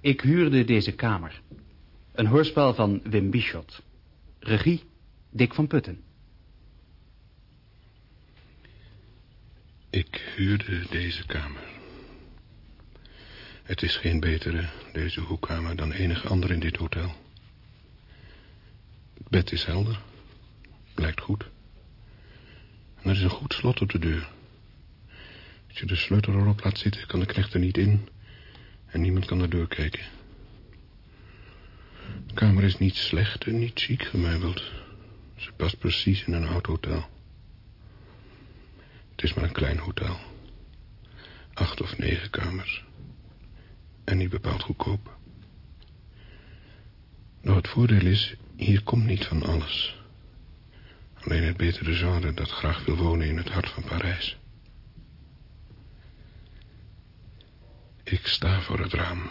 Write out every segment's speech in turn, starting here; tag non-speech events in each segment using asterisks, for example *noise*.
Ik huurde deze kamer. Een hoorspel van Wim Bischot. Regie Dick van Putten. Ik huurde deze kamer. Het is geen betere, deze hoekkamer, dan enige andere in dit hotel. Het bed is helder. Lijkt goed. En er is een goed slot op de deur. Als je de sleutel erop laat zitten, kan de knecht er niet in... en niemand kan er doorkijken. De kamer is niet slecht en niet chic gemeubeld. Ze past precies in een oud hotel. Het is maar een klein hotel. Acht of negen kamers. En niet bepaald goedkoop. Nou, het voordeel is, hier komt niet van alles. Alleen het betere genre dat graag wil wonen in het hart van Parijs. Ik sta voor het raam.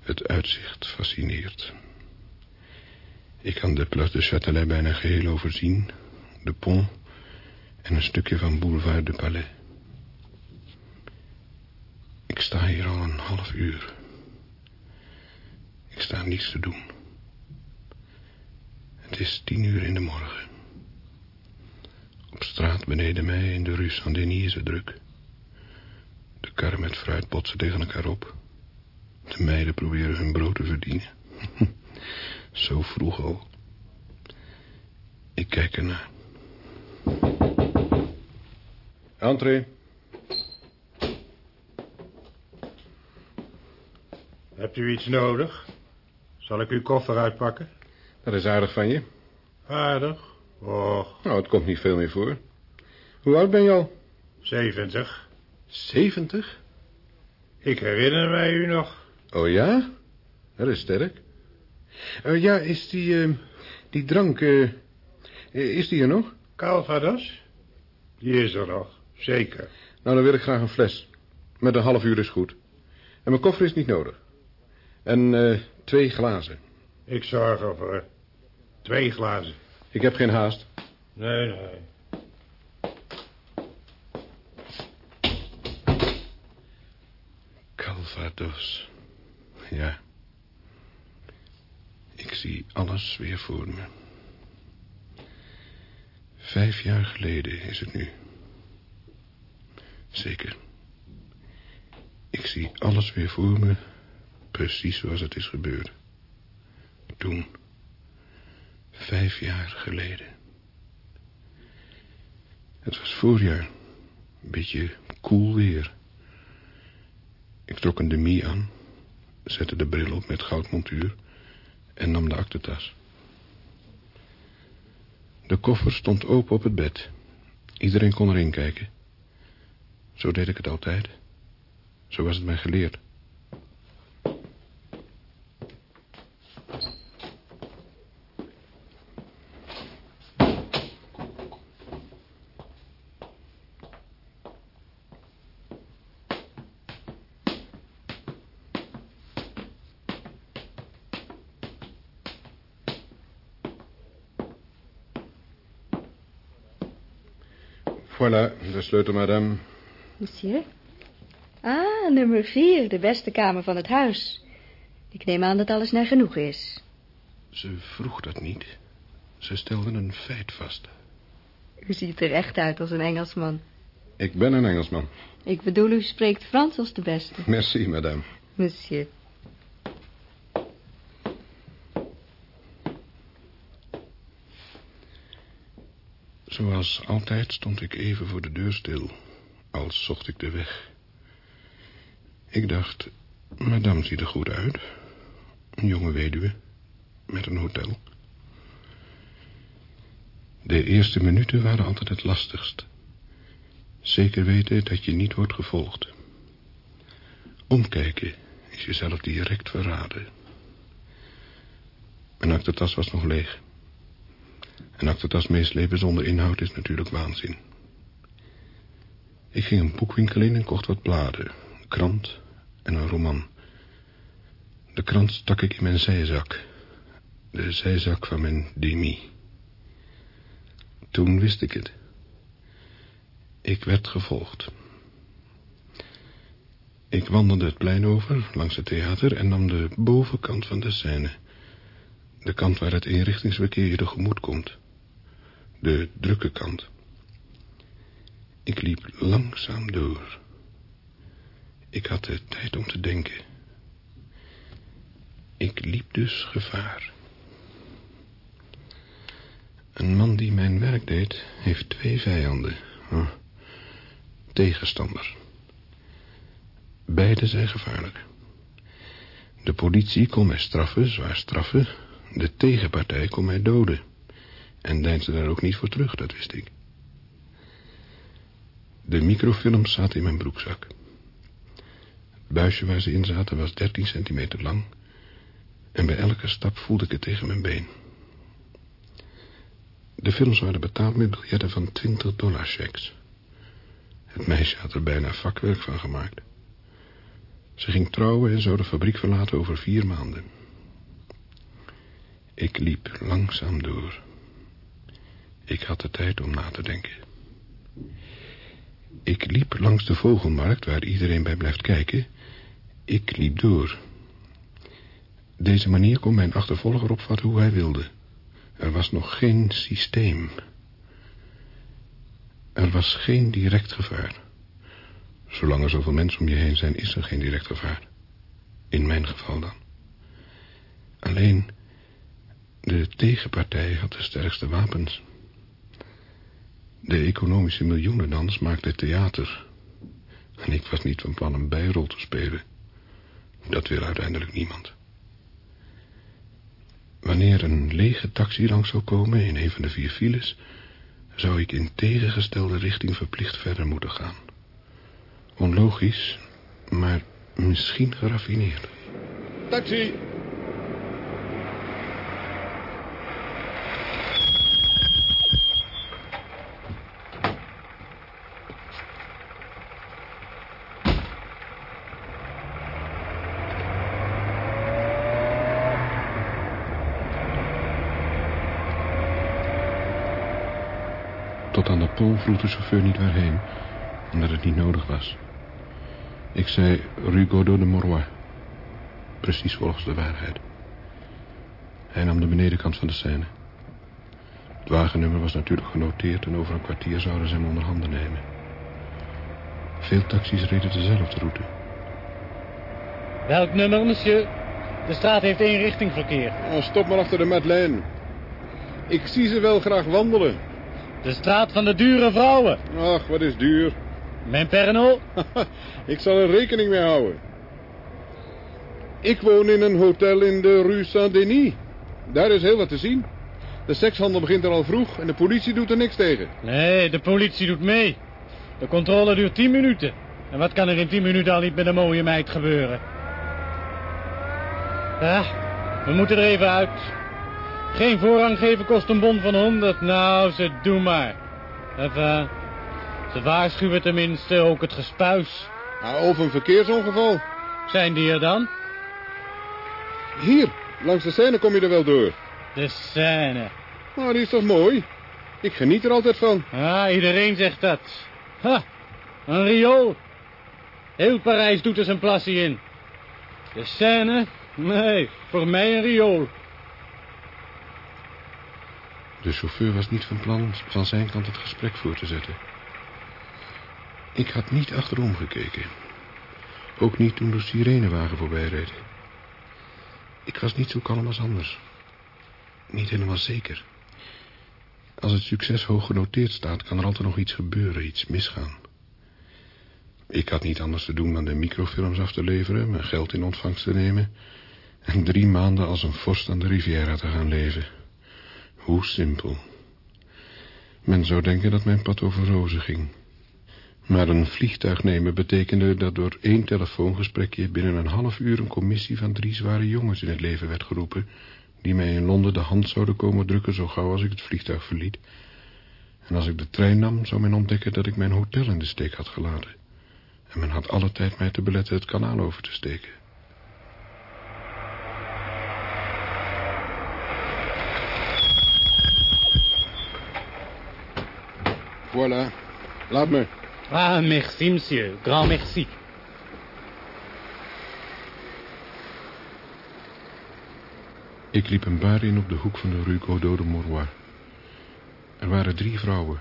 Het uitzicht fascineert. Ik kan de Place de Châtelet bijna geheel overzien. De pont en een stukje van Boulevard de Palais. Ik sta hier al een half uur. Ik sta niets te doen. Het is tien uur in de morgen. Op straat beneden mij in de rue Saint-Denis is het druk. De karren met fruit botsen tegen elkaar op. De meiden proberen hun brood te verdienen. *laughs* Zo vroeg al. Ik kijk ernaar. Entree. Hebt u iets nodig? Zal ik uw koffer uitpakken? Dat is aardig van je. Aardig. Och, Nou, het komt niet veel meer voor. Hoe oud ben je al? 70. Zeventig? Ik herinner mij u nog. Oh ja? Dat is sterk. Eh, ja, is die, eh, die drank, eh, is die er nog? Calvados? Die is er nog, zeker. Nou, dan wil ik graag een fles. Met een half uur is goed. En mijn koffer is niet nodig. En eh, twee glazen. Ik zorg ervoor. Twee glazen. Ik heb geen haast. Nee, nee. Calvados. Ja. Ik zie alles weer voor me. Vijf jaar geleden is het nu. Zeker. Ik zie alles weer voor me, precies zoals het is gebeurd. Toen. Vijf jaar geleden. Het was voorjaar. Een beetje koel weer. Ik trok een demi aan, zette de bril op met goudmontuur en nam de aktentas. De koffer stond open op het bed. Iedereen kon erin kijken. Zo deed ik het altijd. Zo was het mij geleerd. Voilà, de sleutel, madame. Monsieur? Ah, nummer vier, de beste kamer van het huis. Ik neem aan dat alles naar genoeg is. Ze vroeg dat niet. Ze stelde een feit vast. U ziet er echt uit als een Engelsman. Ik ben een Engelsman. Ik bedoel, u spreekt Frans als de beste. Merci, madame. Monsieur. Zoals altijd stond ik even voor de deur stil, als zocht ik de weg. Ik dacht, madame ziet er goed uit. Een jonge weduwe, met een hotel. De eerste minuten waren altijd het lastigst. Zeker weten dat je niet wordt gevolgd. Omkijken is jezelf direct verraden. Mijn aktentas was nog leeg. Een aktentas meeslepen zonder inhoud is natuurlijk waanzin. Ik ging een boekwinkel in en kocht wat bladen, een krant en een roman. De krant stak ik in mijn zijzak. De zijzak van mijn demi. Toen wist ik het. Ik werd gevolgd. Ik wandelde het plein over, langs het theater... en nam de bovenkant van de scène. De kant waar het inrichtingsverkeer je tegemoet komt. De drukke kant. Ik liep langzaam door. Ik had de tijd om te denken. Ik liep dus gevaar. Een man die mijn werk deed, heeft twee vijanden. Oh, tegenstander. Beide zijn gevaarlijk. De politie kon mij straffen, zwaar straffen. De tegenpartij kon mij doden. En deinsde daar ook niet voor terug, dat wist ik. De microfilms zaten in mijn broekzak. Het buisje waar ze in zaten was 13 centimeter lang... en bij elke stap voelde ik het tegen mijn been. De films waren betaald met biljetten van 20 dollar checks. Het meisje had er bijna vakwerk van gemaakt. Ze ging trouwen en zou de fabriek verlaten over vier maanden. Ik liep langzaam door. Ik had de tijd om na te denken. Ik liep langs de vogelmarkt waar iedereen bij blijft kijken. Ik liep door. Deze manier kon mijn achtervolger opvatten hoe hij wilde. Er was nog geen systeem. Er was geen direct gevaar. Zolang er zoveel mensen om je heen zijn, is er geen direct gevaar. In mijn geval dan. Alleen, de tegenpartij had de sterkste wapens. De economische miljoenendans maakte theater. En ik was niet van plan een bijrol te spelen. Dat wil uiteindelijk niemand. Wanneer een lege taxi langs zou komen in een van de vier files... zou ik in tegengestelde richting verplicht verder moeten gaan. Onlogisch, maar misschien geraffineerd. Taxi! Pol vroeg de chauffeur niet waarheen, omdat het niet nodig was. Ik zei Rue Godot de Morois. Precies volgens de waarheid. Hij nam de benedenkant van de scène. Het wagennummer was natuurlijk genoteerd... en over een kwartier zouden ze hem onder handen nemen. Veel taxis reden dezelfde route. Welk nummer, monsieur? De straat heeft één richting verkeer. Oh, stop maar achter de Madeleine. Ik zie ze wel graag wandelen. De straat van de dure vrouwen. Ach, wat is duur. Mijn perno? *laughs* Ik zal er rekening mee houden. Ik woon in een hotel in de Rue Saint-Denis. Daar is heel wat te zien. De sekshandel begint er al vroeg en de politie doet er niks tegen. Nee, de politie doet mee. De controle duurt tien minuten. En wat kan er in tien minuten al niet met een mooie meid gebeuren? Ja, we moeten er even uit. Geen voorrang geven kost een bon van honderd. Nou, ze doen maar. Enfin, ze waarschuwen tenminste ook het gespuis. Nou, of een verkeersongeval. Zijn die er dan? Hier, langs de scène kom je er wel door. De scène. Maar die is toch mooi? Ik geniet er altijd van. Ah, iedereen zegt dat. Ha, een riool. Heel Parijs doet er zijn plassie in. De scène? Nee, voor mij een riool. De chauffeur was niet van plan van zijn kant het gesprek voor te zetten. Ik had niet achterom gekeken. Ook niet toen de sirenewagen voorbij reed. Ik was niet zo kalm als anders. Niet helemaal zeker. Als het succes hoog genoteerd staat, kan er altijd nog iets gebeuren, iets misgaan. Ik had niet anders te doen dan de microfilms af te leveren, mijn geld in ontvangst te nemen... en drie maanden als een vorst aan de Riviera te gaan leven. Hoe simpel. Men zou denken dat mijn pad over rozen ging. Maar een vliegtuig nemen betekende dat door één telefoongesprekje... binnen een half uur een commissie van drie zware jongens in het leven werd geroepen... die mij in Londen de hand zouden komen drukken zo gauw als ik het vliegtuig verliet. En als ik de trein nam, zou men ontdekken dat ik mijn hotel in de steek had gelaten. En men had alle tijd mij te beletten het kanaal over te steken. Voilà. Laat me. Ah, merci, monsieur. Grand merci. Ik liep een bar in op de hoek van de Rue Godot de Morois. Er waren drie vrouwen.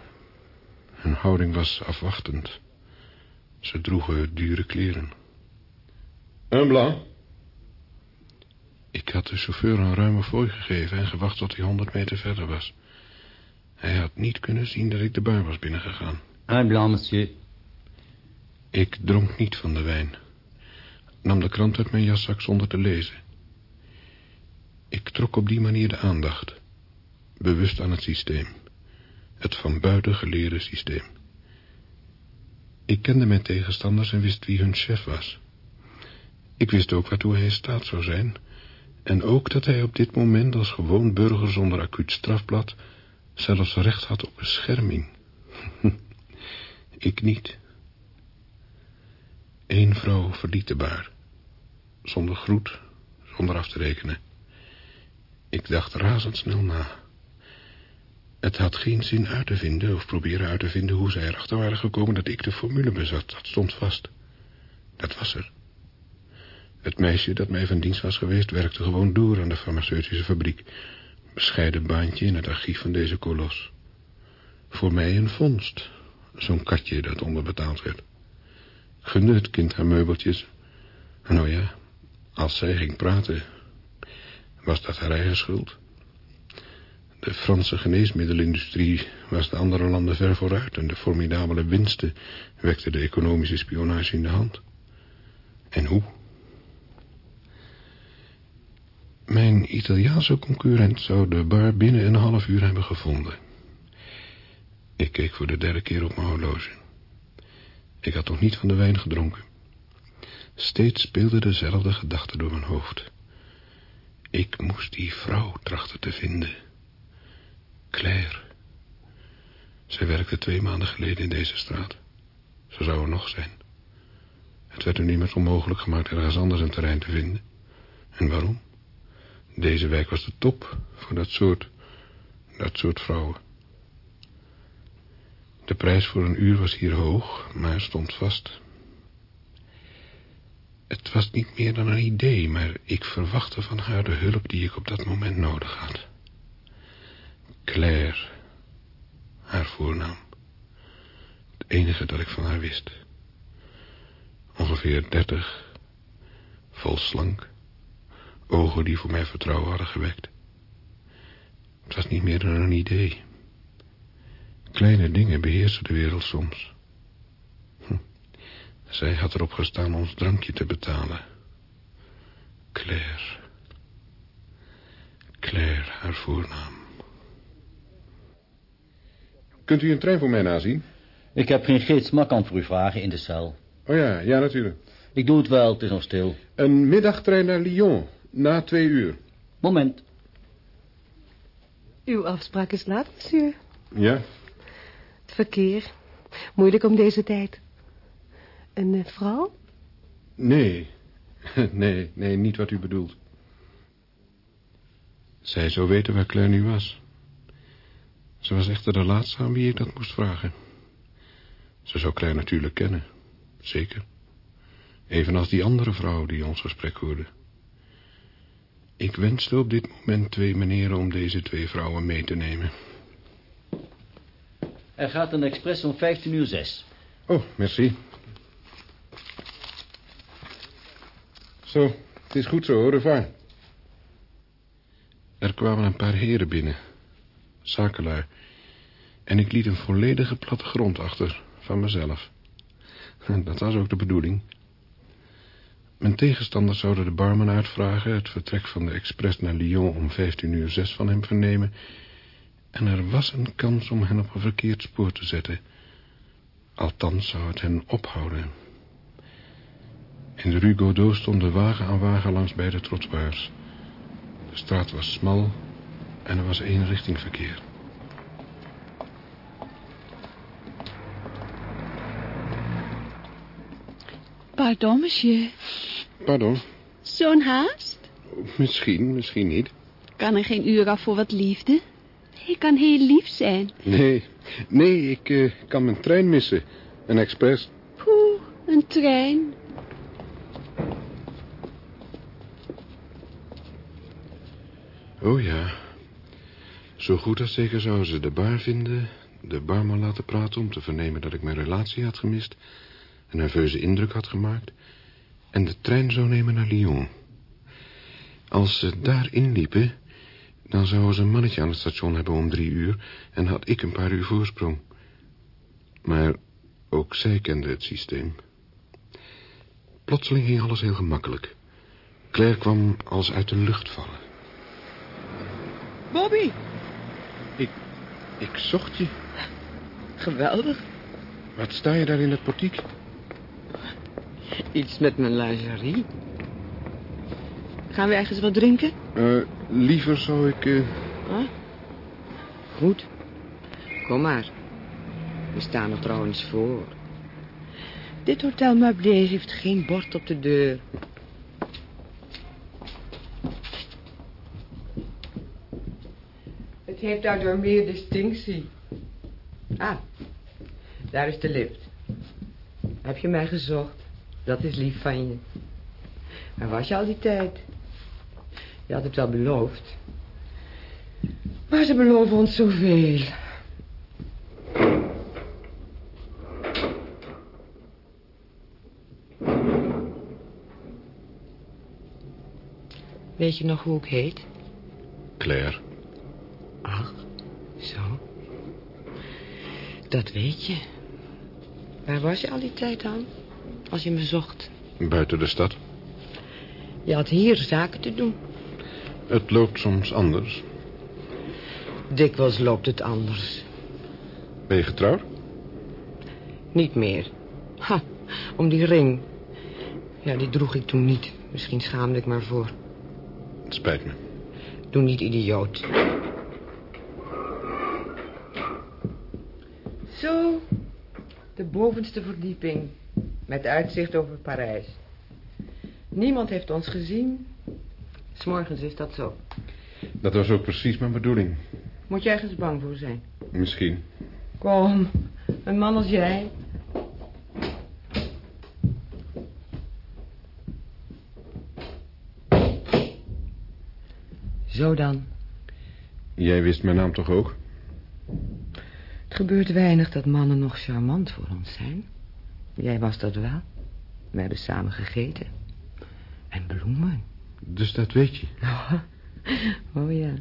Hun houding was afwachtend. Ze droegen dure kleren. Un blanc? Ik had de chauffeur een ruime fooi gegeven en gewacht tot hij honderd meter verder was. Hij had niet kunnen zien dat ik de bar was binnengegaan. Un blanc, monsieur. Ik dronk niet van de wijn. Nam de krant uit mijn jaszak zonder te lezen. Ik trok op die manier de aandacht. Bewust aan het systeem. Het van buiten geleerde systeem. Ik kende mijn tegenstanders en wist wie hun chef was. Ik wist ook waartoe hij in staat zou zijn... en ook dat hij op dit moment als gewoon burger zonder acuut strafblad... zelfs recht had op bescherming. *laughs* ik niet. Eén vrouw verliet de baar. Zonder groet, zonder af te rekenen. Ik dacht razendsnel na. Het had geen zin uit te vinden of proberen uit te vinden hoe zij erachter waren gekomen dat ik de formule bezat. Dat stond vast. Dat was er. Het meisje dat mij van dienst was geweest werkte gewoon door aan de farmaceutische fabriek. Bescheiden baantje in het archief van deze kolos. Voor mij een vondst. Zo'n katje dat onderbetaald werd. Ik gunde het kind haar meubeltjes. Nou ja, als zij ging praten, was dat haar eigen schuld. De Franse geneesmiddelindustrie was de andere landen ver vooruit... en de formidabele winsten wekten de economische spionage in de hand. En hoe? Mijn Italiaanse concurrent zou de bar binnen een half uur hebben gevonden. Ik keek voor de derde keer op mijn horloge. Ik had nog niet van de wijn gedronken. Steeds speelde dezelfde gedachte door mijn hoofd. Ik moest die vrouw trachten te vinden. Claire. Zij werkte twee maanden geleden in deze straat. Ze zou er nog zijn. Het werd er nu met onmogelijk gemaakt ergens anders een terrein te vinden. En waarom? Deze wijk was de top voor dat soort, dat soort vrouwen. De prijs voor een uur was hier hoog, maar stond vast. Het was niet meer dan een idee, maar ik verwachtte van haar de hulp die ik op dat moment nodig had. Claire, haar voornaam. Het enige dat ik van haar wist. Ongeveer dertig, vol slank, ogen die voor mij vertrouwen hadden gewekt. Het was niet meer dan een idee. Kleine dingen beheersen de wereld soms. Hm. Zij had erop gestaan ons drankje te betalen. Claire. Claire, haar voornaam. Kunt u een trein voor mij nazien? Ik heb geen gids, maar kan voor u vragen in de cel. Oh ja, ja natuurlijk. Ik doe het wel, het is nog stil. Een middagtrein naar Lyon, na twee uur. Moment. Uw afspraak is laat, monsieur. Ja? Het verkeer. Moeilijk om deze tijd. Een eh, vrouw? Nee. *laughs* Nee, nee, niet wat u bedoelt. Zij zou weten waar Claire nu was. Ze was echter de laatste aan wie ik dat moest vragen. Ze zou Claire natuurlijk kennen. Zeker. Evenals die andere vrouw die ons gesprek hoorde. Ik wenste op dit moment twee meneren om deze twee vrouwen mee te nemen. Er gaat een expres om 15 uur 6. Oh, merci. Zo, het is goed zo, au revoir. Er kwamen een paar heren binnen. Zakelui. En ik liet een volledige plattegrond achter, van mezelf. *laughs* Dat was ook de bedoeling. Mijn tegenstanders zouden de barman uitvragen... het vertrek van de expres naar Lyon om 15 uur 6 van hem vernemen... en er was een kans om hen op een verkeerd spoor te zetten. Althans zou het hen ophouden. In de Rue Godot stonden wagen aan wagen langs beide trottoirs. De straat was smal en er was één richting verkeer. Pardon, monsieur. Pardon. Zo'n haast? Misschien, misschien niet. Kan er geen uur af voor wat liefde? Hij kan heel lief zijn. Nee, nee, ik eh, kan mijn trein missen. Een expres. Poeh, een trein. Oh ja. Zo goed als zeker zouden ze de bar vinden... de barman laten praten om te vernemen dat ik mijn relatie had gemist... een nerveuze indruk had gemaakt... en de trein zou nemen naar Lyon. Als ze daarin liepen... dan zouden ze een mannetje aan het station hebben om drie uur... en had ik een paar uur voorsprong. Maar ook zij kende het systeem. Plotseling ging alles heel gemakkelijk. Claire kwam als uit de lucht vallen. Bobby, Ik zocht je. geweldig. Wat sta je daar in het portiek? Iets met mijn lingerie. Gaan we ergens wat drinken? Eh, liever zou ik... eh, Goed. Kom maar. We staan er trouwens voor. Dit hotel Meublé heeft geen bord op de deur. Het heeft daardoor meer distinctie. Ah, daar is de lift. Heb je mij gezocht? Dat is lief van je. Waar was je al die tijd? Je had het wel beloofd. Maar ze beloven ons zoveel. Weet je nog hoe ik heet? Claire. Ach, zo. Dat weet je. Waar was je al die tijd dan? Als je me zocht. Buiten de stad. Je had hier zaken te doen. Het loopt soms anders. Dikwijls loopt het anders. Ben je getrouwd? Niet meer. Ha, om die ring. Ja, die droeg ik toen niet. Misschien schaamde ik maar voor. Het spijt me. Doe niet idioot. Zo, de bovenste verdieping. Met uitzicht over Parijs. Niemand heeft ons gezien. S'morgens is dat zo. Dat was ook precies mijn bedoeling. Moet je ergens bang voor zijn? Misschien. Kom, een man als jij. Zo dan. Jij wist mijn naam toch ook? Het gebeurt weinig dat mannen nog charmant voor ons zijn. Jij was dat wel. We hebben samen gegeten. En bloemen. Dus dat weet je. *laughs* Oh ja.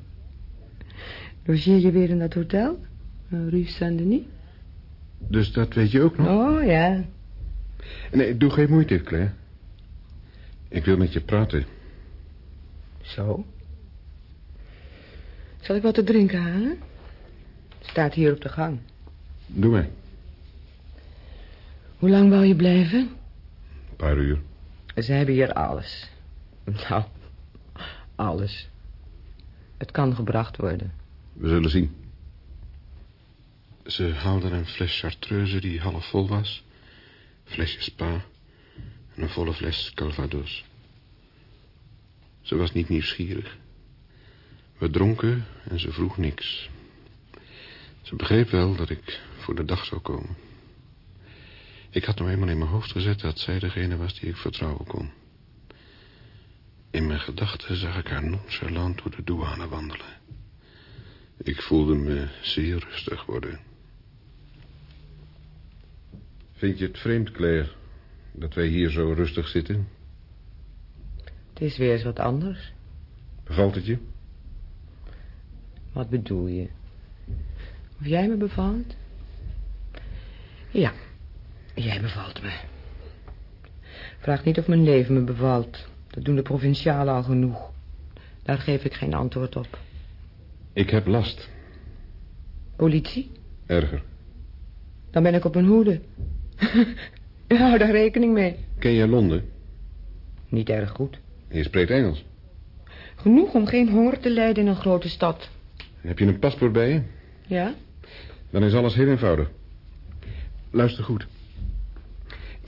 Logeer je weer in dat hotel? Eh, Rue Saint-Denis? Dus dat weet je ook nog? Oh ja. Nee, doe geen moeite, Claire. Ik wil met je praten. Zo. Zal ik wat te drinken halen? Staat hier op de gang. Doe mij. Hoe lang wou je blijven? Een paar uur. Ze hebben hier alles. Nou, alles. Het kan gebracht worden. We zullen zien. Ze haalden een fles chartreuse die half vol was. Flesje spa. En een volle fles calvados. Ze was niet nieuwsgierig. We dronken en ze vroeg niks. Ze begreep wel dat ik voor de dag zou komen. Ik had nou eenmaal in mijn hoofd gezet dat zij degene was die ik vertrouwen kon. In mijn gedachten zag ik haar nonchalant door de douane wandelen. Ik voelde me zeer rustig worden. Vind je het vreemd, Claire, dat wij hier zo rustig zitten? Het is weer eens wat anders. Bevalt het je? Wat bedoel je? Of jij me bevalt? Ja, jij bevalt me. Vraag niet of mijn leven me bevalt. Dat doen de provincialen al genoeg. Daar geef ik geen antwoord op. Ik heb last. Politie? Erger. Dan ben ik op mijn hoede. *laughs* Hou daar rekening mee. Ken jij Londen? Niet erg goed. Je spreekt Engels. Genoeg om geen honger te lijden in een grote stad. Heb je een paspoort bij je? Ja? Dan is alles heel eenvoudig. Luister goed.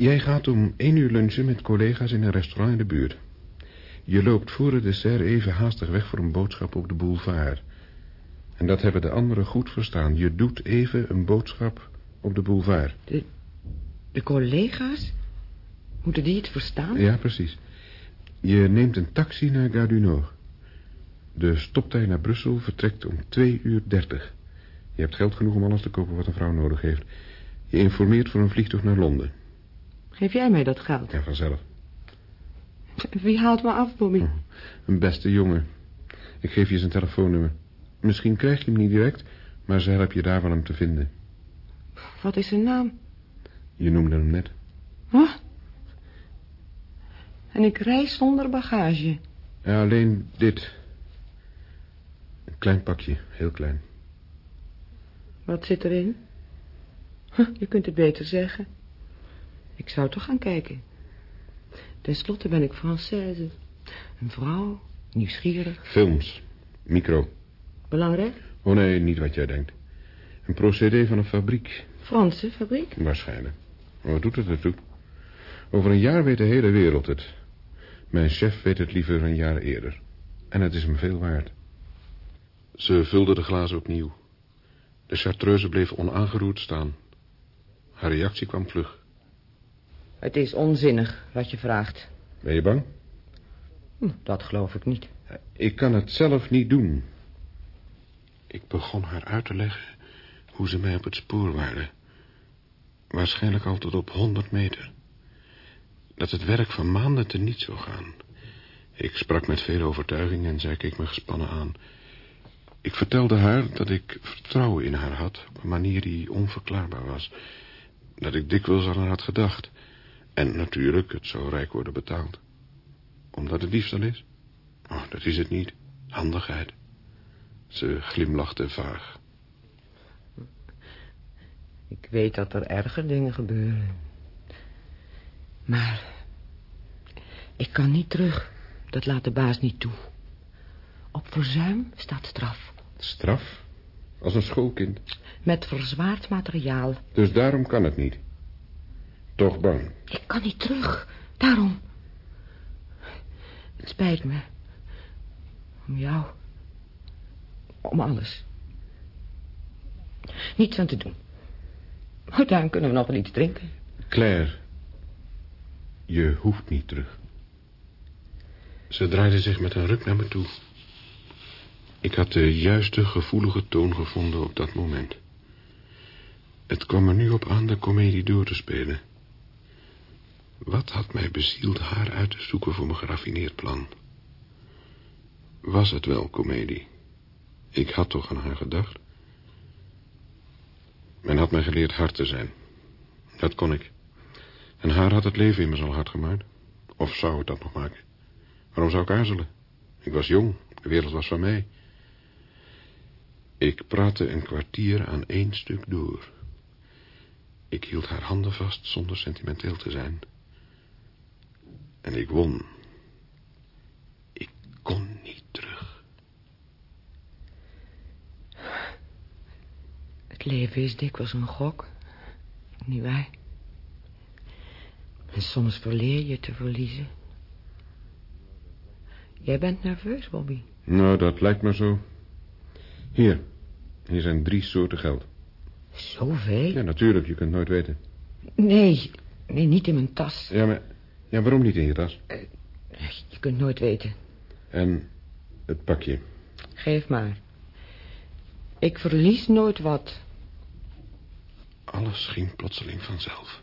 Jij gaat om één uur lunchen met collega's in een restaurant in de buurt. Je loopt voor het dessert even haastig weg voor een boodschap op de boulevard. En dat hebben de anderen goed verstaan. Je doet even een boodschap op de boulevard. De collega's? Moeten die het verstaan? Ja, precies. Je neemt een taxi naar Gare du Nord. De stoptijd naar Brussel vertrekt om 2 uur 30. Je hebt geld genoeg om alles te kopen wat een vrouw nodig heeft. Je informeert voor een vliegtuig naar Londen. Geef jij mij dat geld? Ja, vanzelf. Wie haalt me af, Bobby? Een beste jongen. Ik geef je zijn telefoonnummer. Misschien krijg je hem niet direct, maar ze help je daar wel hem te vinden. Wat is zijn naam? Je noemde hem net. Huh? En ik reis zonder bagage. Ja, alleen dit. Een klein pakje, heel klein. Wat zit erin? Huh, je kunt het beter zeggen. Ik zou toch gaan kijken. Ten slotte ben ik Française. Een vrouw, nieuwsgierig. Films. Micro. Belangrijk? Oh nee, niet wat jij denkt. Een procedé van een fabriek. Franse fabriek? Waarschijnlijk. Maar wat doet het ertoe? Over een jaar weet de hele wereld het. Mijn chef weet het liever een jaar eerder. En het is hem veel waard. Ze vulde de glazen opnieuw. De chartreuse bleef onaangeroerd staan. Haar reactie kwam vlug. Het is onzinnig wat je vraagt. Ben je bang? Hm, dat geloof ik niet. Ik kan het zelf niet doen. Ik begon haar uit te leggen hoe ze mij op het spoor waren. Waarschijnlijk al tot op honderd meter. Dat het werk van maanden te niet zou gaan. Ik sprak met veel overtuiging en zij keek me gespannen aan. Ik vertelde haar dat ik vertrouwen in haar had... op een manier die onverklaarbaar was. Dat ik dikwijls aan haar had gedacht. En natuurlijk, het zou rijk worden betaald. Omdat het diefstal is? Oh, dat is het niet. Handigheid. Ze glimlachte vaag. Ik weet dat er erger dingen gebeuren. Maar... Ik kan niet terug. Dat laat de baas niet toe. Op verzuim staat straf. Straf? Als een schoolkind. Met verzwaard materiaal. Dus daarom kan het niet. Toch bang. Ik kan niet terug. Daarom. Het spijt me. Om jou. Om alles. Niets aan te doen. Maar daarom kunnen we nog wel iets drinken. Claire. Je hoeft niet terug. Ze draaide zich met een ruk naar me toe. Ik had de juiste gevoelige toon gevonden op dat moment. Het kwam er nu op aan de komedie door te spelen. Wat had mij bezield haar uit te zoeken voor mijn geraffineerd plan? Was het wel komedie? Ik had toch aan haar gedacht? Men had mij geleerd hard te zijn. Dat kon ik. En haar had het leven immers al hard gemaakt. Of zou het dat nog maken? Waarom zou ik aarzelen? Ik was jong, de wereld was van mij. Ik praatte een kwartier aan één stuk door. Ik hield haar handen vast zonder sentimenteel te zijn. En ik won. Ik kon niet terug. Het leven is dikwijls een gok. Niet waar? En soms verleer je te verliezen. Jij bent nerveus, Bobby. Nou, dat lijkt me zo. Hier. Hier zijn drie soorten geld. Zoveel? Ja, natuurlijk. Je kunt nooit weten. Nee, nee, niet in mijn tas. Ja, maar... Ja, waarom niet in je tas? Je kunt nooit weten. En het pakje. Geef maar. Ik verlies nooit wat. Alles ging plotseling vanzelf.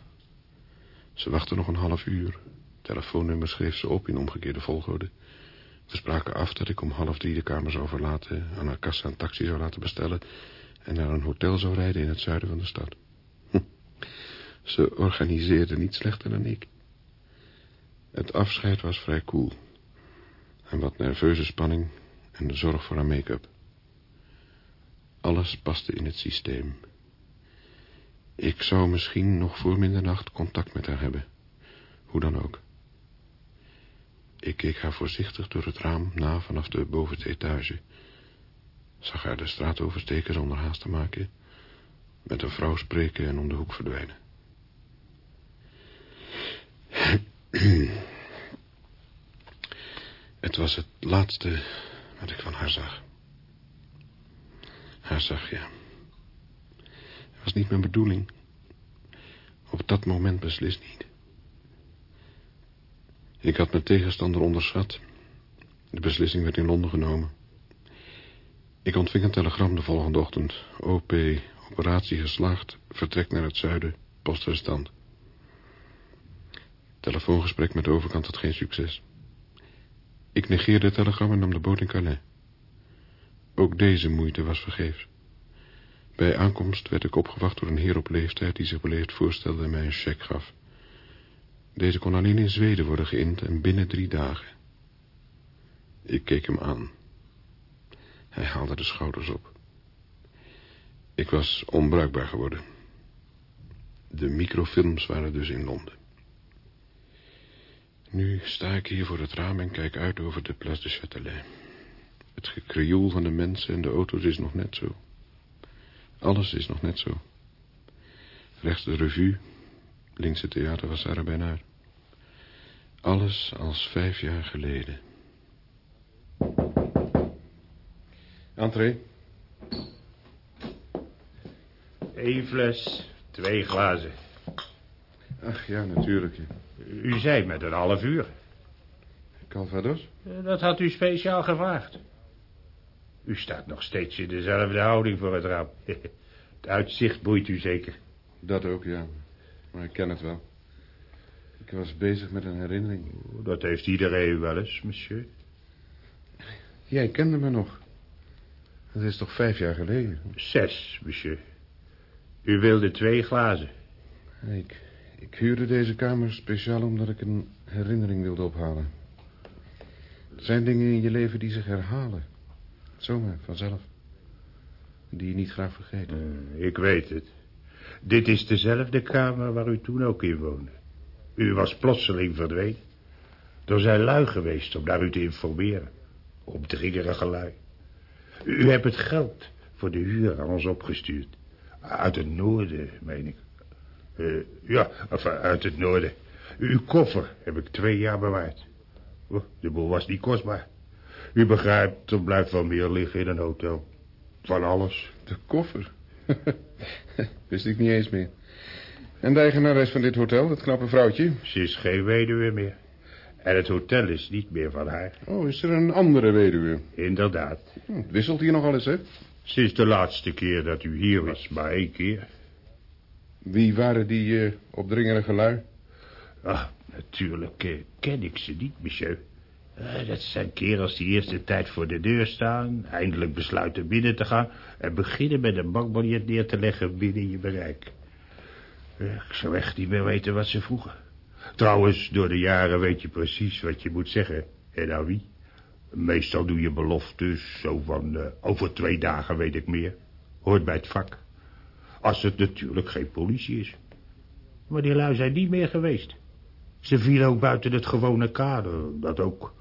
Ze wachtte nog een half uur. Telefoonnummer schreef ze op in omgekeerde volgorde. We spraken af dat ik om half drie de kamer zou verlaten... aan haar kassa een taxi zou laten bestellen... en naar een hotel zou rijden in het zuiden van de stad. Hm. Ze organiseerde niet slechter dan ik. Het afscheid was vrij koel. En wat nerveuze spanning en de zorg voor haar make-up. Alles paste in het systeem. Ik zou misschien nog voor middernacht contact met haar hebben. Hoe dan ook. Ik keek haar voorzichtig door het raam na vanaf de bovenste etage. Zag haar de straat oversteken zonder haast te maken. Met een vrouw spreken en om de hoek verdwijnen. *clears throat* Het was het laatste wat ik van haar zag. Haar zag, ja. Het was niet mijn bedoeling. Op dat moment beslist niet. Ik had mijn tegenstander onderschat. De beslissing werd in Londen genomen. Ik ontving een telegram de volgende ochtend. OP, operatie geslaagd, vertrek naar het zuiden, postrestant. Telefoongesprek met de overkant had geen succes. Ik negeerde het telegram en nam de boot in Calais. Ook deze moeite was vergeefs. Bij aankomst werd ik opgewacht door een heer op leeftijd... die zich beleefd voorstelde en mij een cheque gaf. Deze kon alleen in Zweden worden geïnd en binnen drie dagen. Ik keek hem aan. Hij haalde de schouders op. Ik was onbruikbaar geworden. De microfilms waren dus in Londen. Nu sta ik hier voor het raam en kijk uit over de Place de Châtelet. Het gekrioel van de mensen en de auto's is nog net zo. Alles is nog net zo. Rechts de revue, links het theater was er bijna uit. Alles als vijf jaar geleden. Entree. Eén fles, twee glazen. Ach ja, natuurlijk. U zei met een half uur. Calvados? Eh, Dat had u speciaal gevraagd. U staat nog steeds in dezelfde houding voor het raam. *laughs* Het uitzicht boeit u zeker. Dat ook, ja. Maar ik ken het wel. Ik was bezig met een herinnering. Dat heeft iedereen wel eens, monsieur. Jij kende me nog. Dat is toch vijf jaar geleden? Zes, monsieur. U wilde twee glazen. Ik, ik huurde deze kamer speciaal omdat ik een herinnering wilde ophalen. Er zijn dingen in je leven die zich herhalen. Zomaar, vanzelf. Die je niet graag vergeet. Eh, ik weet het. Dit is dezelfde kamer waar u toen ook in woonde. U was plotseling verdwenen. Er zijn lui geweest om naar u te informeren. Opdringerige lui. U hebt het geld voor de huur aan ons opgestuurd. Uit het noorden, meen ik. Eh, ja, enfin, uit het noorden. Uw koffer heb ik twee jaar bewaard. Oh, De boel was niet kostbaar. U begrijpt, er blijft wel meer liggen in een hotel. Van alles. De koffer? *laughs* Wist ik niet eens meer. En de eigenares van dit hotel, dat knappe vrouwtje? Ze is geen weduwe meer. En het hotel is niet meer van haar. Oh, is er een andere weduwe? Inderdaad. Hm, het wisselt hier nogal eens, hè? Sinds de laatste keer dat u hier was, maar één keer. Wie waren die eh, opdringerige lui? Ah, natuurlijk eh, ken ik ze niet, monsieur. Eh, dat zijn kerels die eerst de tijd voor de deur staan... eindelijk besluiten binnen te gaan... en beginnen met een bankbiljet neer te leggen binnen je bereik. Ik zou echt niet meer weten wat ze vroegen. Trouwens, door de jaren weet je precies wat je moet zeggen. En aan wie? Meestal doe je beloftes, zo van... over twee dagen weet ik meer. Hoort bij het vak. Als het natuurlijk geen politie is. Maar die lui zijn niet meer geweest. Ze vielen ook buiten het gewone kader, dat ook.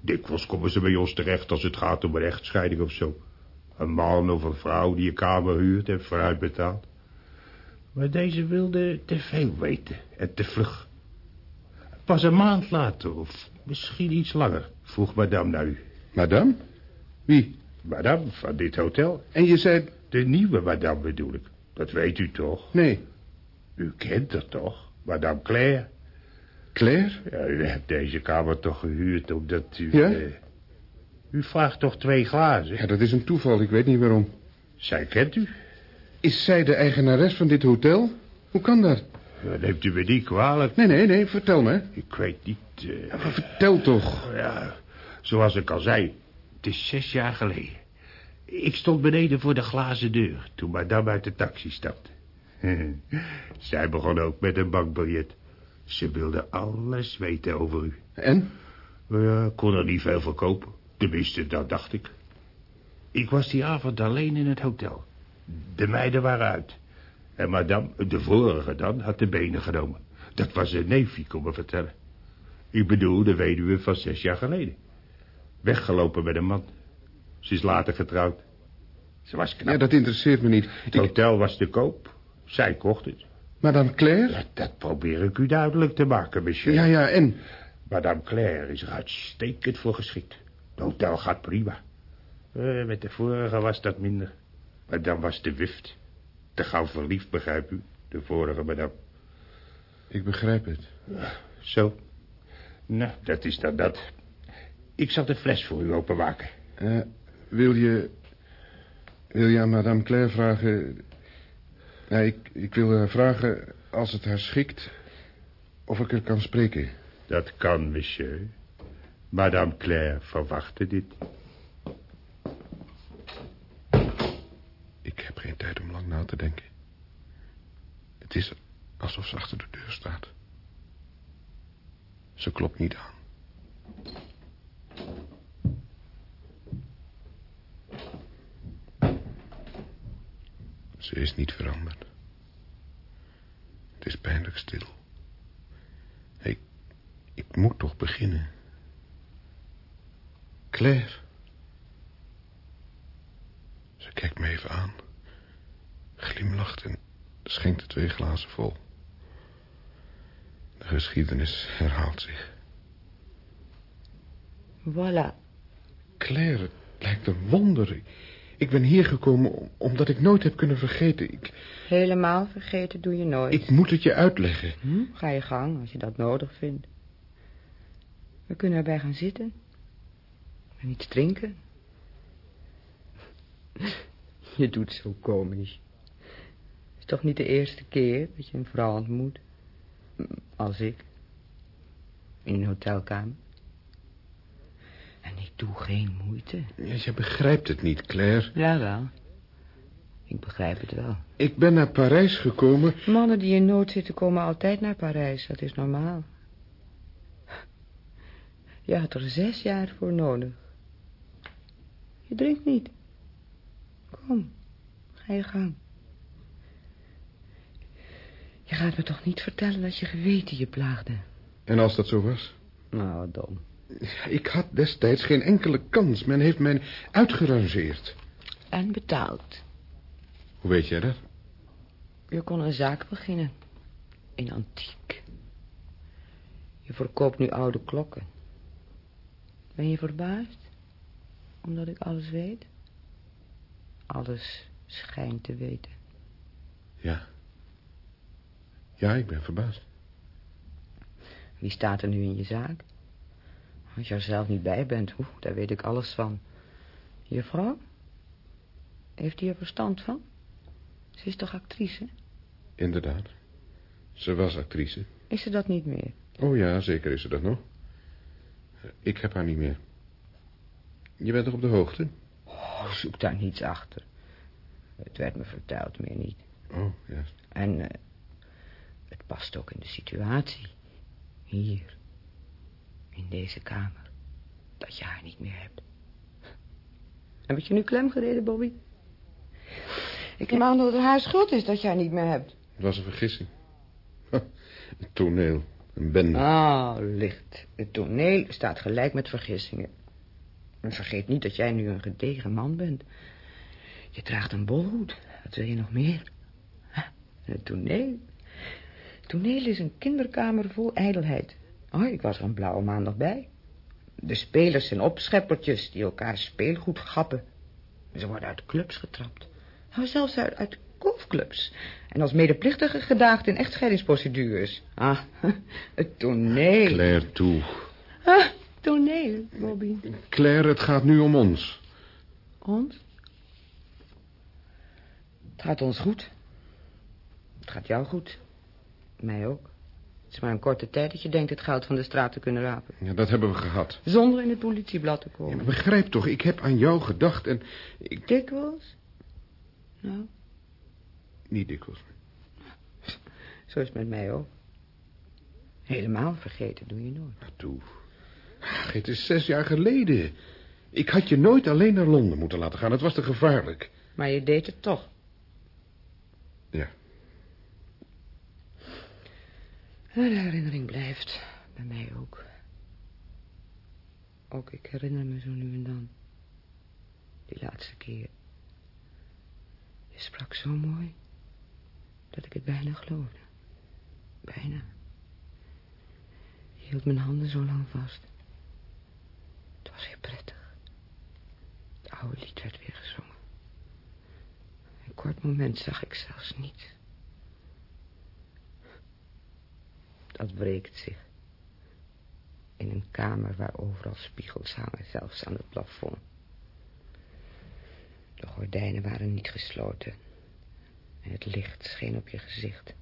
Dikwijls komen ze bij ons terecht als het gaat om een echtscheiding of zo. Een man of een vrouw die een kamer huurt en vooruit betaalt. Maar deze wilde te veel weten en te vlug. Pas een maand later, of misschien iets langer, vroeg madame naar u. Madame? Wie? Madame van dit hotel. En je zei... De nieuwe madame bedoel ik. Dat weet u toch? Nee. U kent haar toch? Madame Claire. Claire? Ja, u hebt deze kamer toch gehuurd omdat u... Ja? eh, u vraagt toch twee glazen? Ja, dat is een toeval. Ik weet niet waarom. Zij kent u. Is zij de eigenares van dit hotel? Hoe kan dat? Ja, neemt u me niet kwalijk. Nee, nee, nee. Vertel me. Ik weet niet... eh, Ja, maar vertel toch. ja, zoals ik al zei, het is zes jaar geleden. Ik stond beneden voor de glazen deur toen madame uit de taxi stapte. *laughs* Zij begon ook met een bankbiljet. Ze wilde alles weten over u. En? Ik kon er niet veel verkopen. Tenminste, dat dacht ik. Ik was die avond alleen in het hotel. De meiden waren uit. En madame, de vorige dan, had de benen genomen. Dat was een neefje, kon me vertellen. Ik bedoel, de weduwe van zes jaar geleden. Weggelopen met een man. Ze is later getrouwd. Ze was knap. Ja, dat interesseert me niet. Het Ik... hotel was te koop. Zij kocht het. Madame Claire? Dat, dat probeer ik u duidelijk te maken, monsieur. Ja, ja, en? Madame Claire is er uitstekend voor geschikt. Het hotel gaat prima. Eh, met de vorige was dat minder. Maar dan was de wift. Te gauw verliefd, begrijp u. De vorige madame. Ik begrijp het. Zo. Nou, dat is dan dat. Ik zal de fles voor u openmaken. Eh, wil je... wil je aan madame Claire vragen... Nee, ik, ik wil haar vragen, als het haar schikt... of ik er kan spreken. Dat kan, monsieur. Madame Claire verwachtte dit. Ik heb geen tijd om lang na te denken. Het is alsof ze achter de deur staat. Ze klopt niet aan. Ze is niet veranderd. Het is pijnlijk stil. Ik, ik moet toch beginnen. Claire. Ze kijkt me even aan. Glimlacht en schenkt de twee glazen vol. De geschiedenis herhaalt zich. Voilà. Claire, het lijkt een wonder. Ik ben hier gekomen om- omdat ik nooit heb kunnen vergeten. Ik, Helemaal vergeten doe je nooit. ik moet het je uitleggen. Hm? Ga je gang als je dat nodig vindt. We kunnen erbij gaan zitten. En iets drinken. *laughs* Je doet zo komisch. Het is toch niet de eerste keer dat je een vrouw ontmoet? Als ik. In een hotelkamer. Ik doe geen moeite. Ja, je begrijpt het niet, Claire. Jawel. Ik begrijp het wel. Ik ben naar Parijs gekomen. Mannen die in nood zitten komen altijd naar Parijs. Dat is normaal. Je had er zes jaar voor nodig. Je drinkt niet. Kom, ga je gang. Je gaat me toch niet vertellen dat je geweten je plaagde? En als dat zo was? Nou, dom. Ik had destijds geen enkele kans. Men heeft mij uitgerangeerd. En betaald. Hoe weet jij dat? Je kon een zaak beginnen. In antiek. Je verkoopt nu oude klokken. Ben je verbaasd? Omdat ik alles weet? Alles schijnt te weten. Ja. Ja, ik ben verbaasd. Wie staat er nu in je zaak? Als je er zelf niet bij bent, oeh, daar weet ik alles van. Je vrouw? Heeft hij er verstand van? Ze is toch actrice? Inderdaad. Ze was actrice. Is ze dat niet meer? Oh ja, zeker is ze dat nog. Ik heb haar niet meer. Je bent toch op de hoogte? Oh, zoek daar niets achter. Het werd me verteld, meer niet. Oh, ja. En eh, het past ook in de situatie. Hier. In deze kamer. Dat je haar niet meer hebt. Heb ik je nu klem gereden, Bobby? Ik neem aan dat het haar schuld is dat je haar niet meer hebt. Het was een vergissing. Een toneel. Een bende. Ah, licht. Het toneel staat gelijk met vergissingen. En vergeet niet dat jij nu een gedegen man bent. Je draagt een bolhoed. Wat wil je nog meer? Het toneel. Het toneel is een kinderkamer vol ijdelheid. Oh, ik was er een blauwe maandag bij. De spelers zijn opscheppertjes die elkaar speelgoed gappen. Ze worden uit clubs getrapt. Nou, zelfs uit, uit golfclubs. En als medeplichtige gedaagd in echtscheidingsprocedures. Ah, *laughs* het toneel. Claire, toe. Ah, toneel, Bobby. Claire, het gaat nu om ons. Ons? Het gaat ons goed. Het gaat jou goed. Mij ook. Het is maar een korte tijd dat je denkt het goud van de straat te kunnen rapen. Ja, dat hebben we gehad. Zonder in het politieblad te Ja, komen. maar begrijp toch, ik heb aan jou gedacht en... Ik... Dikwijls? Nou, Niet dikwijls. zo is het met mij ook. Helemaal vergeten doe je nooit. Naartoe. Ach, het is zes jaar geleden. Ik had je nooit alleen naar Londen moeten laten gaan. Het was te gevaarlijk. Maar je deed het toch. Ja. En de herinnering blijft. Bij mij ook. Ook ik herinner me zo nu en dan. Die laatste keer. Je sprak zo mooi. Dat ik het bijna geloofde. Bijna. Je hield mijn handen zo lang vast. Het was weer prettig. Het oude lied werd weer gezongen. Een kort moment zag ik zelfs niets. Dat breekt zich. In een kamer waar overal spiegels hangen, zelfs aan het plafond. De gordijnen waren niet gesloten. En het licht scheen op je gezicht.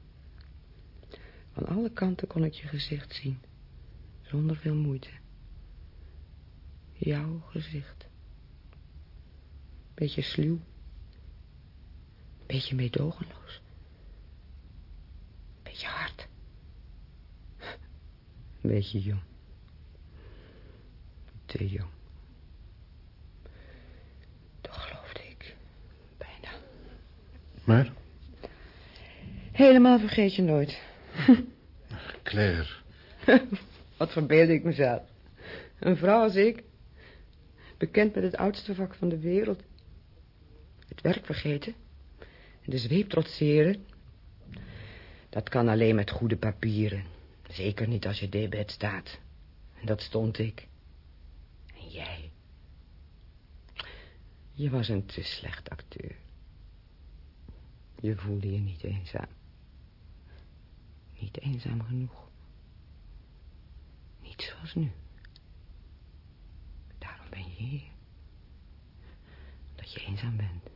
Van alle kanten kon ik je gezicht zien. Zonder veel moeite. Jouw gezicht. Beetje sluw. Beetje meedogenloos. Beetje hard. Beetje jong. Te jong. Toch geloofde ik. Bijna. Maar, Helemaal vergeet je nooit. Claire, *laughs* Wat verbeelde ik mezelf. Een vrouw als ik. Bekend met het oudste vak van de wereld. Het werk vergeten. En de zweep trotseren. Dat kan alleen met goede papieren. Zeker niet als je debet staat. En dat stond ik. En jij. Je was een te slecht acteur. Je voelde je niet eenzaam. Niet eenzaam genoeg. Niet zoals nu. Daarom ben je hier. Dat je eenzaam bent.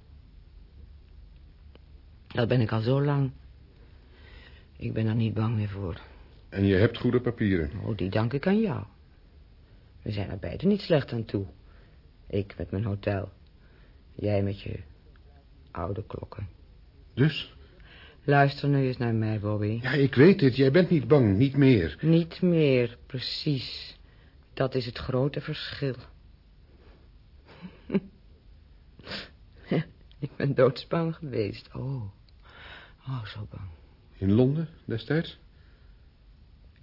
Dat ben ik al zo lang. Ik ben er niet bang meer voor. En je hebt goede papieren. Oh, die dank ik aan jou. We zijn er beiden niet slecht aan toe. Ik met mijn hotel. Jij met je oude klokken. Dus? Luister nu eens naar mij, Bobby. Ja, ik weet het. Jij bent niet bang. Niet meer. Niet meer, precies. Dat is het grote verschil. *laughs* ik ben doodsbang geweest. Oh, oh, zo bang. In Londen destijds?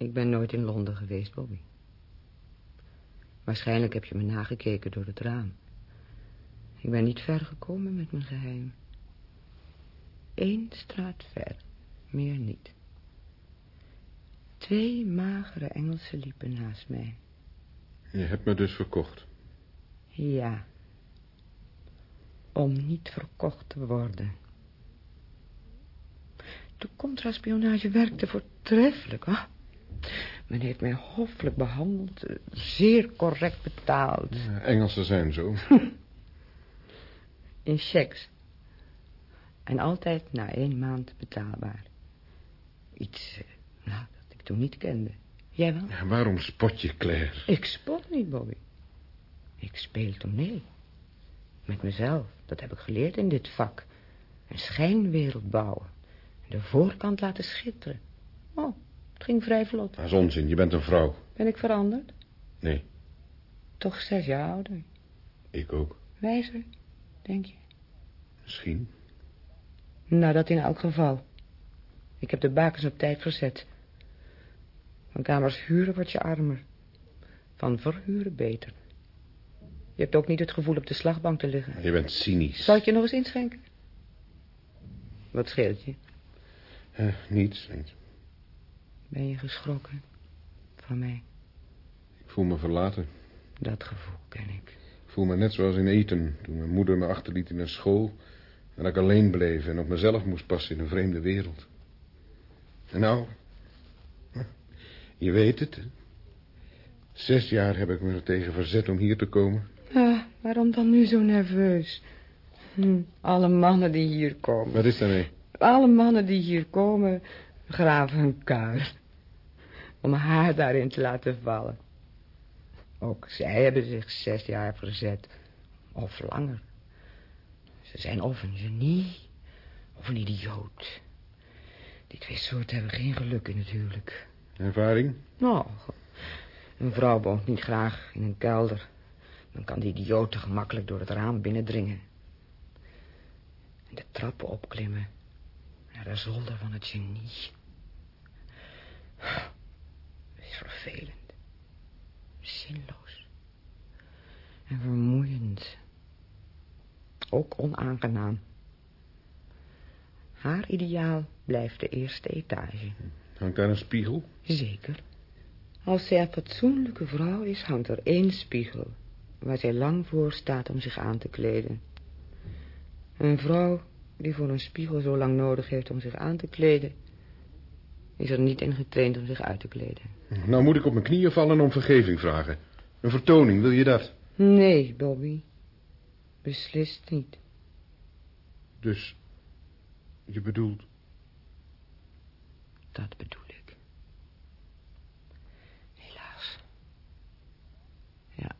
Ik ben nooit in Londen geweest, Bobby. Waarschijnlijk heb je me nagekeken door het raam. Ik ben niet ver gekomen met mijn geheim. Eén straat ver, meer niet. Twee magere Engelsen liepen naast mij. Je hebt me dus verkocht. Ja. Om niet verkocht te worden. De contraspionage werkte voortreffelijk. Ah, men heeft mij hoffelijk behandeld, eh, zeer correct betaald. Ja, Engelsen zijn zo. *laughs* In checks. En altijd na één maand betaalbaar. Iets, eh, nou, dat ik toen niet kende. Jij wel? Ja, waarom spot je, Claire? Ik spot niet, Bobby. Ik speel toneel. Met mezelf, dat heb ik geleerd in dit vak. Een schijnwereld bouwen. De voorkant laten schitteren. Oh, het ging vrij vlot. Dat is onzin. Je bent een vrouw. Ben ik veranderd? Nee, Toch zes jaar ouder. ik ook. Wijzer, denk je? Misschien. Nou, dat in elk geval. Ik heb de bakens op tijd verzet. Van kamers huren word je armer. Van verhuren beter. Je hebt ook niet het gevoel op de slagbank te liggen. Je bent cynisch. Zal ik je nog eens inschenken? Wat scheelt je? Eh, niets. niets. Ben je geschrokken van mij? Ik voel me verlaten. Dat gevoel ken ik. Ik voel me net zoals in eten. Toen mijn moeder me achterliet in een school. En ik alleen bleef en op mezelf moest passen in een vreemde wereld. En nou... Je weet het. hè. Zes jaar heb ik me er tegen verzet om hier te komen. Waarom dan nu zo nerveus? Hm, alle mannen die hier komen. Wat is daarmee? Alle mannen die hier komen, graven een kuil. Om haar daarin te laten vallen. Ook zij hebben zich zes jaar verzet. Of langer. Ze zijn of een genie, of een idioot. Die twee soorten hebben geen geluk in het huwelijk. Ervaring? Nou, een vrouw woont niet graag in een kelder. Dan kan die idioot gemakkelijk door het raam binnendringen. En de trappen opklimmen. Naar de zolder van het genie. Vervelend. Zinloos. En vermoeiend. Ook onaangenaam. Haar ideaal blijft de eerste etage. Hangt daar een spiegel? Zeker. Als zij een fatsoenlijke vrouw is, hangt er één spiegel... waar zij lang voor staat om zich aan te kleden. Een vrouw die voor een spiegel zo lang nodig heeft om zich aan te kleden... is er niet in getraind om zich uit te kleden. Nou moet ik op mijn knieën vallen om vergeving vragen. Een vertoning, wil je dat? Nee, Bobby. Beslist niet. Dus, je bedoelt... Dat bedoel ik. Helaas. Ja.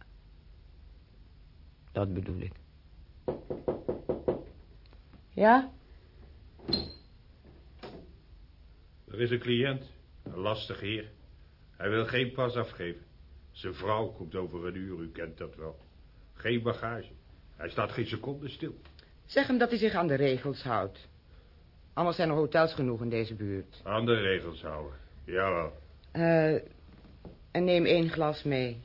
Dat bedoel ik. Ja? Er is een cliënt, een lastig heer. Hij wil geen pas afgeven. Zijn vrouw komt over een uur, u kent dat wel. Geen bagage. Hij staat geen seconde stil. Zeg hem dat hij zich aan de regels houdt. Anders zijn er hotels genoeg in deze buurt. Aan de regels houden. Jawel. Eh, en neem één glas mee.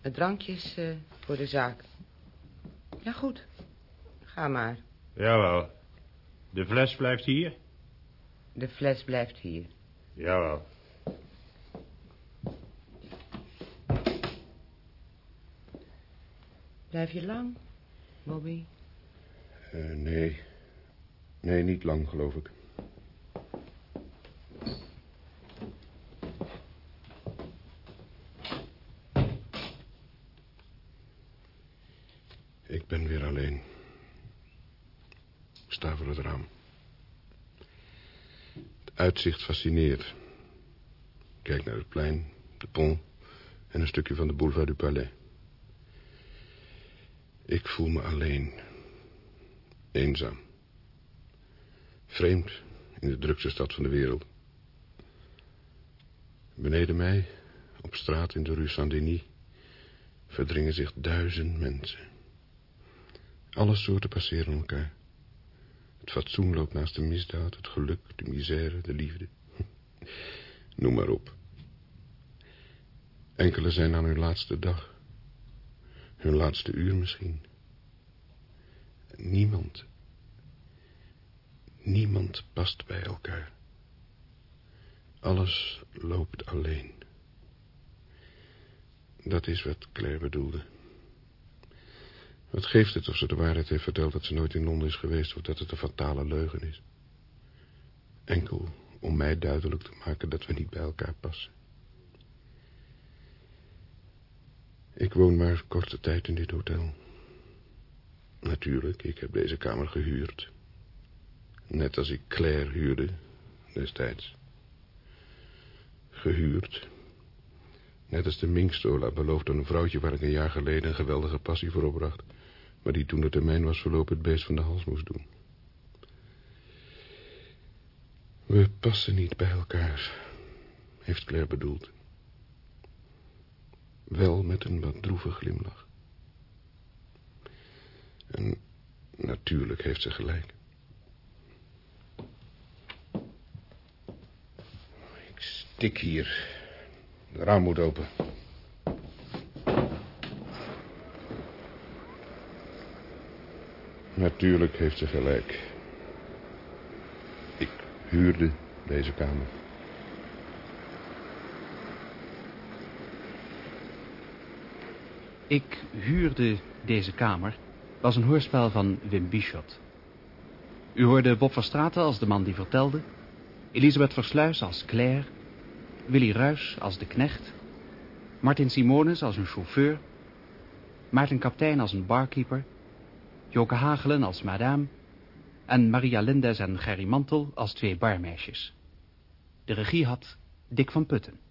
Het drankje is eh, voor de zaak. Ja, goed. Ga maar. Jawel. De fles blijft hier? De fles blijft hier. Jawel. Blijf je lang, Bobby? Eh, nee. Nee, niet lang, geloof ik. Ik ben weer alleen. Ik sta voor het raam. Uitzicht fascineert. Kijk naar het plein, de pont en een stukje van de boulevard du Palais. Ik voel me alleen. Eenzaam. Vreemd in de drukste stad van de wereld. Beneden mij, op straat in de rue Saint-Denis, verdringen zich duizend mensen. Alle soorten passeren elkaar. Het fatsoen loopt naast de misdaad, het geluk, de misère, de liefde. *laughs* Noem maar op. Enkele zijn aan hun laatste dag. Hun laatste uur misschien. Niemand. Niemand past bij elkaar. Alles loopt alleen. Dat is wat Claire bedoelde. Wat geeft het of ze de waarheid heeft verteld dat ze nooit in Londen is geweest... of dat het een fatale leugen is? Enkel om mij duidelijk te maken dat we niet bij elkaar passen. Ik woon maar korte tijd in dit hotel. Natuurlijk, ik heb deze kamer gehuurd. Net als ik Claire huurde, destijds. Gehuurd. Net als de Minkstola beloofd aan een vrouwtje waar ik een jaar geleden een geweldige passie voor opbracht. Maar die toen de termijn was verlopen het beest van de hals moest doen. We passen niet bij elkaar, heeft Claire bedoeld. Wel met een wat droeve glimlach. En natuurlijk heeft ze gelijk. Ik stik hier. De raam moet open. Natuurlijk heeft ze gelijk. Ik huurde deze kamer. Ik huurde deze kamer was een hoorspel van Wim Bichot. U hoorde Bob van Straten als de man die vertelde... Elisabeth Versluis als Claire... Willy Ruys als de knecht... Martin Simonis als een chauffeur... Maarten Kaptein als een barkeeper... Joke Hagelen als madame... en Maria Lindes en Gerry Mantel als twee barmeisjes. De regie had Dick van Putten.